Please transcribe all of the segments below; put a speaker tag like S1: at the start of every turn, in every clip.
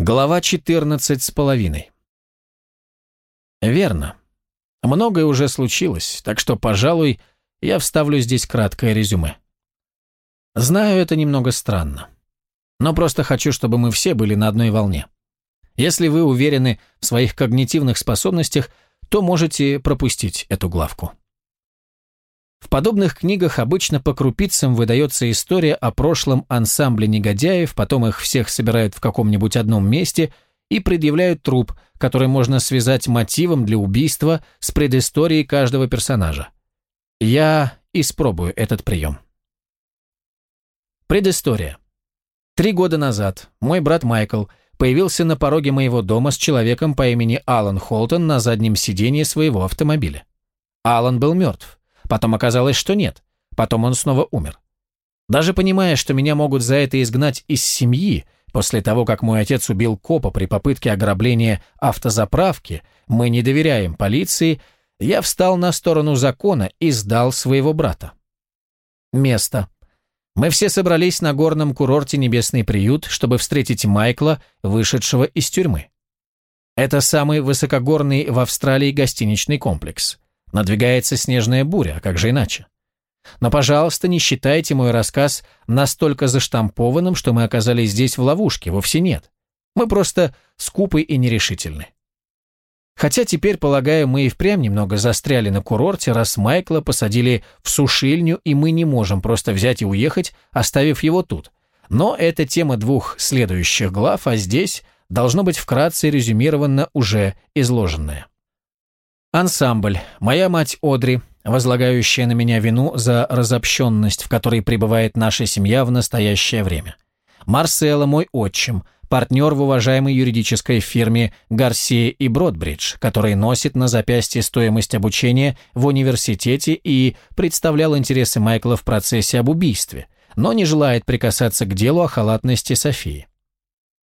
S1: Глава 14 с половиной. Верно. Многое уже случилось, так что, пожалуй, я вставлю здесь краткое резюме. Знаю, это немного странно. Но просто хочу, чтобы мы все были на одной волне. Если вы уверены в своих когнитивных способностях, то можете пропустить эту главку. В подобных книгах обычно по крупицам выдается история о прошлом ансамбле негодяев, потом их всех собирают в каком-нибудь одном месте и предъявляют труп, который можно связать мотивом для убийства с предысторией каждого персонажа. Я испробую этот прием. Предыстория. Три года назад мой брат Майкл появился на пороге моего дома с человеком по имени Алан Холтон на заднем сиденье своего автомобиля. Алан был мертв. Потом оказалось, что нет. Потом он снова умер. Даже понимая, что меня могут за это изгнать из семьи, после того, как мой отец убил копа при попытке ограбления автозаправки, мы не доверяем полиции, я встал на сторону закона и сдал своего брата. Место. Мы все собрались на горном курорте «Небесный приют», чтобы встретить Майкла, вышедшего из тюрьмы. Это самый высокогорный в Австралии гостиничный комплекс. Надвигается снежная буря, а как же иначе? Но, пожалуйста, не считайте мой рассказ настолько заштампованным, что мы оказались здесь в ловушке, вовсе нет. Мы просто скупы и нерешительны. Хотя теперь, полагаю, мы и впрямь немного застряли на курорте, раз Майкла посадили в сушильню, и мы не можем просто взять и уехать, оставив его тут. Но это тема двух следующих глав, а здесь должно быть вкратце резюмировано уже изложенное. Ансамбль. Моя мать Одри, возлагающая на меня вину за разобщенность, в которой пребывает наша семья в настоящее время. Марсела, мой отчим, партнер в уважаемой юридической фирме Гарсия и Бродбридж, который носит на запястье стоимость обучения в университете и представлял интересы Майкла в процессе об убийстве, но не желает прикасаться к делу о халатности Софии.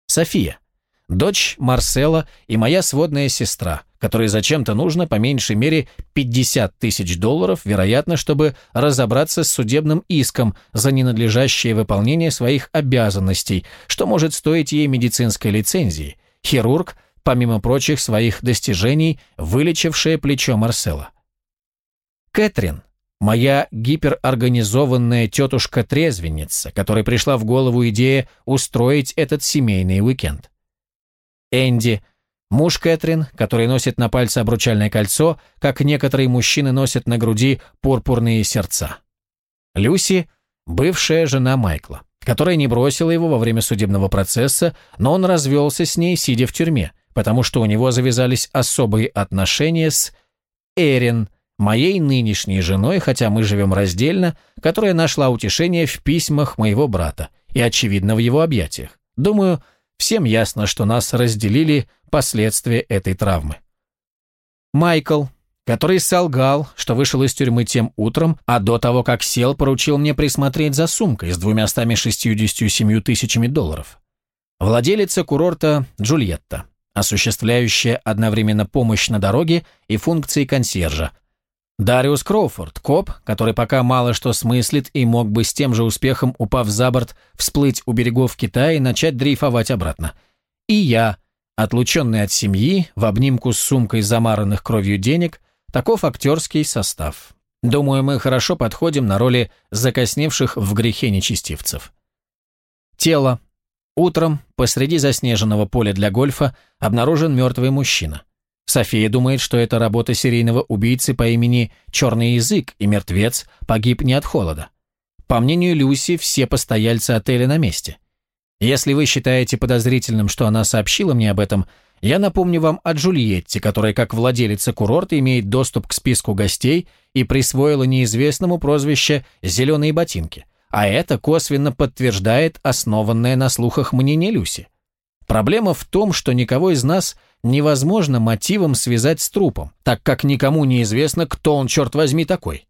S1: София дочь Марсела и моя сводная сестра, которой зачем-то нужно по меньшей мере 50 тысяч долларов, вероятно, чтобы разобраться с судебным иском за ненадлежащее выполнение своих обязанностей, что может стоить ей медицинской лицензии. Хирург, помимо прочих своих достижений, вылечившая плечо Марсела. Кэтрин, моя гиперорганизованная тетушка-трезвенница, которой пришла в голову идея устроить этот семейный уикенд. Энди, муж Кэтрин, который носит на пальце обручальное кольцо, как некоторые мужчины носят на груди пурпурные сердца. Люси, бывшая жена Майкла, которая не бросила его во время судебного процесса, но он развелся с ней, сидя в тюрьме, потому что у него завязались особые отношения с Эрин, моей нынешней женой, хотя мы живем раздельно, которая нашла утешение в письмах моего брата и, очевидно, в его объятиях. Думаю, Всем ясно, что нас разделили последствия этой травмы. Майкл, который солгал, что вышел из тюрьмы тем утром, а до того, как сел, поручил мне присмотреть за сумкой с 267 тысячами долларов. Владелица курорта Джульетта, осуществляющая одновременно помощь на дороге и функции консьержа, Дариус Кроуфорд, коп, который пока мало что смыслит и мог бы с тем же успехом, упав за борт, всплыть у берегов Китая и начать дрейфовать обратно. И я, отлученный от семьи, в обнимку с сумкой замаранных кровью денег, таков актерский состав. Думаю, мы хорошо подходим на роли закосневших в грехе нечестивцев. Тело. Утром посреди заснеженного поля для гольфа обнаружен мертвый мужчина. София думает, что это работа серийного убийцы по имени Черный Язык, и мертвец погиб не от холода. По мнению Люси, все постояльцы отеля на месте. Если вы считаете подозрительным, что она сообщила мне об этом, я напомню вам о Джульетте, которая как владелица курорта имеет доступ к списку гостей и присвоила неизвестному прозвище «зеленые ботинки», а это косвенно подтверждает основанное на слухах мнение Люси. Проблема в том, что никого из нас невозможно мотивом связать с трупом, так как никому не известно, кто он, черт возьми, такой.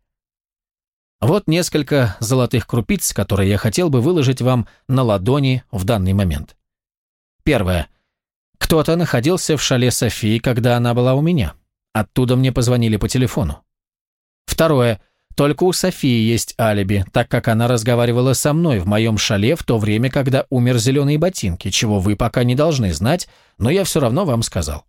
S1: Вот несколько золотых крупиц, которые я хотел бы выложить вам на ладони в данный момент. Первое. Кто-то находился в шале Софии, когда она была у меня. Оттуда мне позвонили по телефону. Второе. Только у Софии есть алиби, так как она разговаривала со мной в моем шале в то время, когда умер зеленые ботинки, чего вы пока не должны знать, но я все равно вам сказал.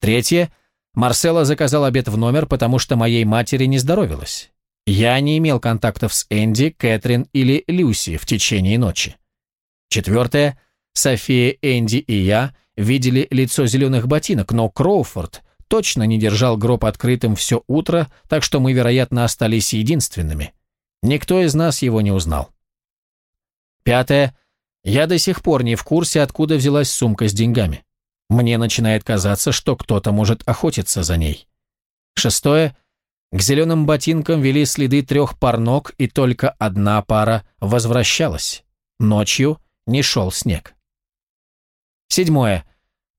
S1: Третье. Марсела заказал обед в номер, потому что моей матери не здоровилось. Я не имел контактов с Энди, Кэтрин или Люси в течение ночи. Четвертое. София, Энди и я видели лицо зеленых ботинок, но Кроуфорд точно не держал гроб открытым все утро, так что мы, вероятно, остались единственными. Никто из нас его не узнал. Пятое. Я до сих пор не в курсе, откуда взялась сумка с деньгами. Мне начинает казаться, что кто-то может охотиться за ней. Шестое. К зеленым ботинкам вели следы трех пар ног, и только одна пара возвращалась. Ночью не шел снег. Седьмое.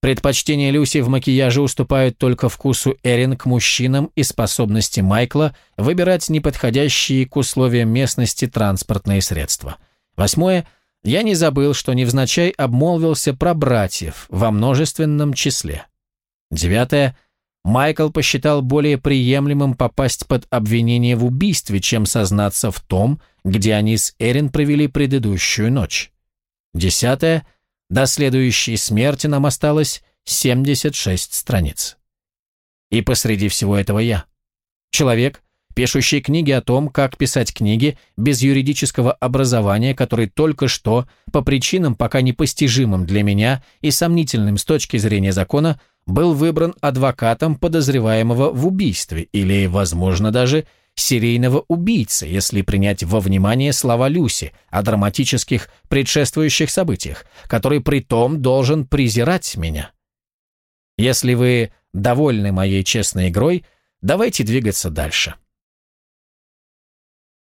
S1: Предпочтение Люси в макияже уступают только вкусу Эрин к мужчинам и способности Майкла выбирать неподходящие к условиям местности транспортные средства. Восьмое. Я не забыл, что невзначай обмолвился про братьев во множественном числе. Девятое. Майкл посчитал более приемлемым попасть под обвинение в убийстве, чем сознаться в том, где они с Эрин провели предыдущую ночь. Десятое. До следующей смерти нам осталось 76 страниц. И посреди всего этого я. Человек, пишущий книги о том, как писать книги без юридического образования, который только что, по причинам пока непостижимым для меня и сомнительным с точки зрения закона, был выбран адвокатом подозреваемого в убийстве или, возможно, даже серийного убийцы, если принять во внимание слова Люси о драматических предшествующих событиях, который при том должен презирать меня. Если вы довольны моей честной игрой, давайте двигаться дальше.